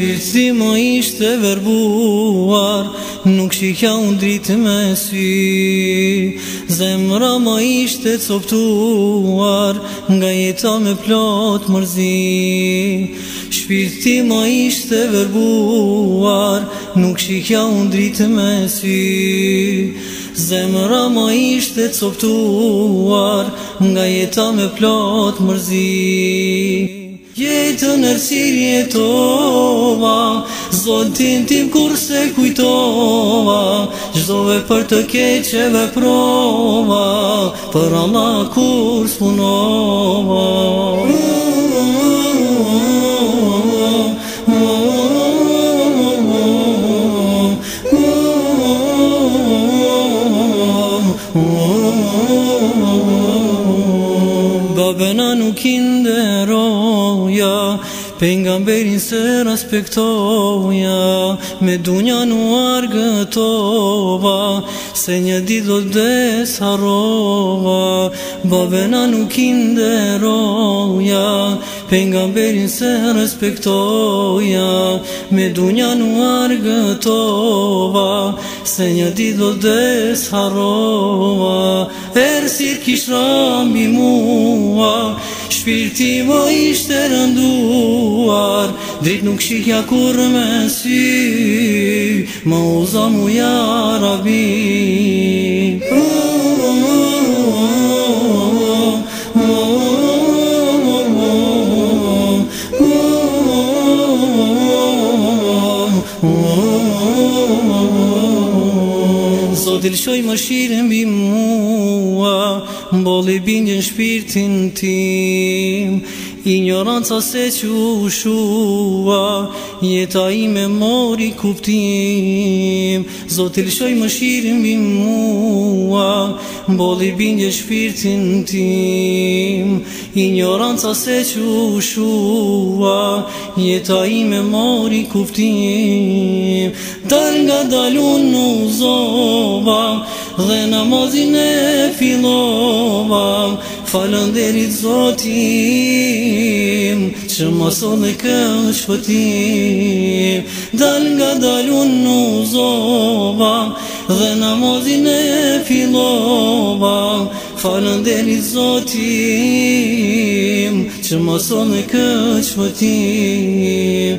shpirë si më ishte verbuar Nuk shikja unë dritë me sy Zemra më ishte coptuar Nga jeta me plotë mërzi Shpirti ti më ishte verbuar Nuk shikja unë dritë me sy Zemra më ishte coptuar Nga jeta me plotë mërzi Jetën ersiri e tova Zotin tim kur se kujtova Gjdove për të keqeve prova Për Allah kur s'punova Oh, oh, babena nuk inderoja Pengamberin se raspektoja Me dunja në argëtova Se një dit do të desharova Babena nuk inderoja Pengamberin se respektoja Me dunja në argëtova Se një dit do desharoa Ersir kishra mi mua Shpirti më ishte rënduar Drit nuk shikja kur me si, Ma uza muja rabin Zot il shoj më shirën mbi mua Mbol i bingë shpirtin tim Ignoranca se që u shua Jeta i me mori kuptim Zot il shoj më shirën mbi mua Mbol i bingë shpirtin tim Ignoranca se që u shua Jeta i me mori kuptim nga dalun në zonë dhe namazin e filovam Falën derit zotim Që mason dhe kësh fëtim Dal nga dalun në zovam Dhe namazin e filovam Falën derit zotim Që mason dhe kësh fëtim